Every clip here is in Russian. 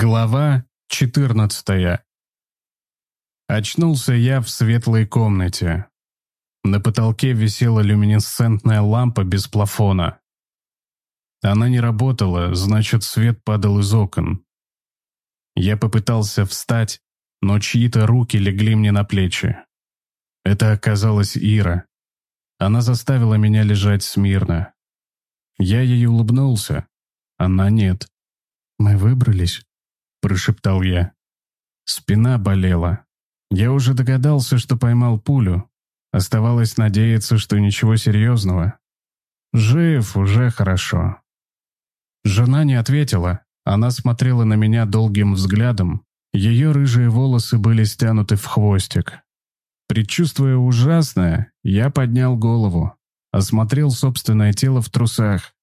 Глава 14. Очнулся я в светлой комнате. На потолке висела люминесцентная лампа без плафона. Она не работала, значит, свет падал из окон. Я попытался встать, но чьи-то руки легли мне на плечи. Это оказалась Ира. Она заставила меня лежать смирно. Я ей улыбнулся. Она нет. Мы выбрались. — прошептал я. Спина болела. Я уже догадался, что поймал пулю. Оставалось надеяться, что ничего серьезного. Жив, уже хорошо. Жена не ответила. Она смотрела на меня долгим взглядом. Ее рыжие волосы были стянуты в хвостик. Предчувствуя ужасное, я поднял голову, осмотрел собственное тело в трусах.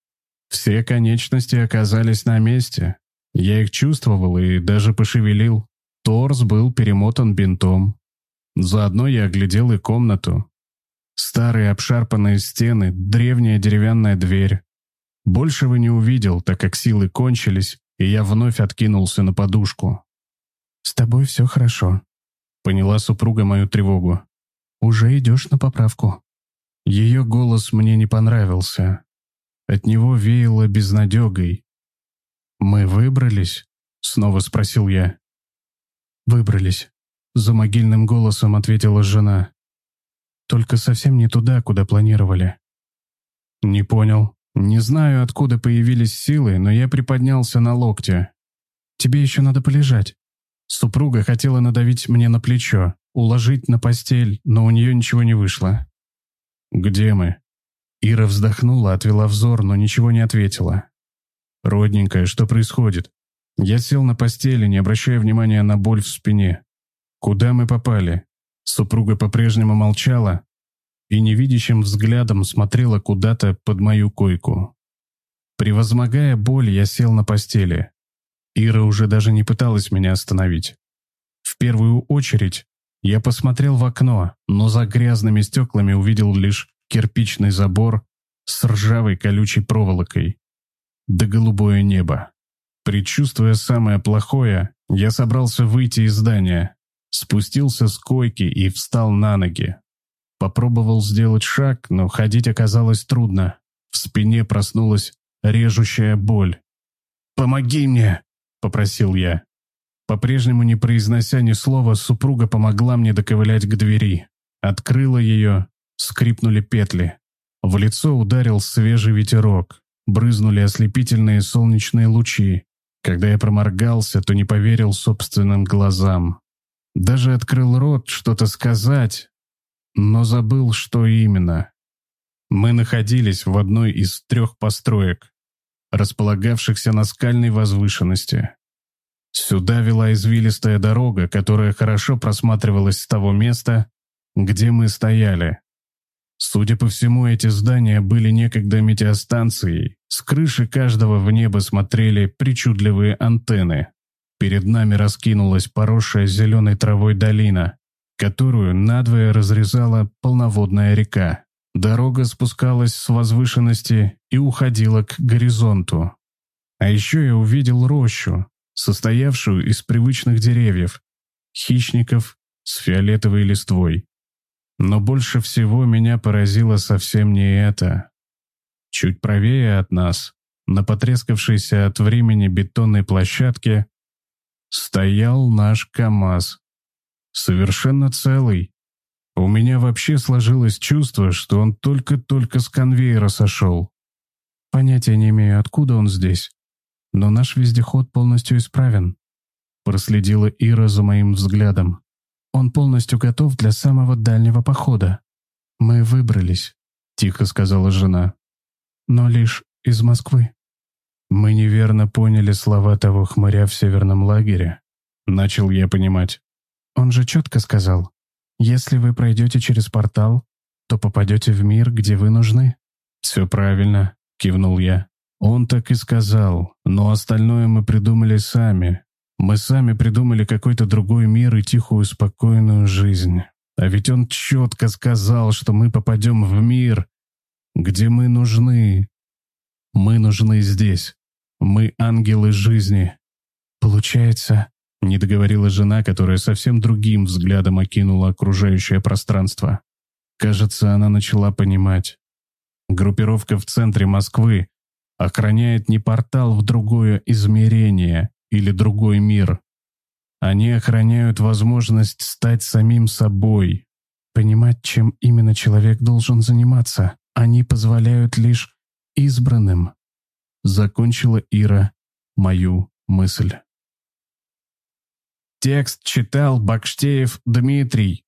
Все конечности оказались на месте. Я их чувствовал и даже пошевелил. Торс был перемотан бинтом. Заодно я оглядел и комнату. Старые обшарпанные стены, древняя деревянная дверь. Большего не увидел, так как силы кончились, и я вновь откинулся на подушку. «С тобой все хорошо», — поняла супруга мою тревогу. «Уже идешь на поправку». Ее голос мне не понравился. От него веяло безнадегой, «Мы выбрались?» — снова спросил я. «Выбрались», — за могильным голосом ответила жена. «Только совсем не туда, куда планировали». «Не понял. Не знаю, откуда появились силы, но я приподнялся на локте. Тебе еще надо полежать». Супруга хотела надавить мне на плечо, уложить на постель, но у нее ничего не вышло. «Где мы?» Ира вздохнула, отвела взор, но ничего не ответила. «Родненькая, что происходит?» Я сел на постели, не обращая внимания на боль в спине. «Куда мы попали?» Супруга по-прежнему молчала и невидящим взглядом смотрела куда-то под мою койку. Превозмогая боль, я сел на постели. Ира уже даже не пыталась меня остановить. В первую очередь я посмотрел в окно, но за грязными стеклами увидел лишь кирпичный забор с ржавой колючей проволокой да голубое небо. Предчувствуя самое плохое, я собрался выйти из здания, спустился с койки и встал на ноги. Попробовал сделать шаг, но ходить оказалось трудно. В спине проснулась режущая боль. «Помоги мне!» — попросил я. По-прежнему не произнося ни слова, супруга помогла мне доковылять к двери. Открыла ее, скрипнули петли. В лицо ударил свежий ветерок брызнули ослепительные солнечные лучи. Когда я проморгался, то не поверил собственным глазам. Даже открыл рот что-то сказать, но забыл, что именно. Мы находились в одной из трех построек, располагавшихся на скальной возвышенности. Сюда вела извилистая дорога, которая хорошо просматривалась с того места, где мы стояли. Судя по всему, эти здания были некогда метеостанцией. С крыши каждого в небо смотрели причудливые антенны. Перед нами раскинулась поросшая зеленой травой долина, которую надвое разрезала полноводная река. Дорога спускалась с возвышенности и уходила к горизонту. А еще я увидел рощу, состоявшую из привычных деревьев, хищников с фиолетовой листвой. Но больше всего меня поразило совсем не это. Чуть правее от нас, на потрескавшейся от времени бетонной площадке, стоял наш КАМАЗ. Совершенно целый. У меня вообще сложилось чувство, что он только-только с конвейера сошел. Понятия не имею, откуда он здесь. Но наш вездеход полностью исправен. Проследила Ира за моим взглядом. Он полностью готов для самого дальнего похода. Мы выбрались, тихо сказала жена. Но лишь из Москвы. Мы неверно поняли слова того хмыря в северном лагере. Начал я понимать. Он же четко сказал, если вы пройдете через портал, то попадете в мир, где вы нужны. Все правильно, кивнул я. Он так и сказал, но остальное мы придумали сами, мы сами придумали какой-то другой мир и тихую, спокойную жизнь. А ведь он четко сказал, что мы попадем в мир, где мы нужны. Мы нужны здесь. Мы ангелы жизни. Получается, не договорила жена, которая совсем другим взглядом окинула окружающее пространство. Кажется, она начала понимать. Группировка в центре Москвы охраняет не портал в другое измерение или другой мир. Они охраняют возможность стать самим собой, понимать, чем именно человек должен заниматься. Они позволяют лишь избранным. Закончила Ира мою мысль. Текст читал Бакштеев Дмитрий.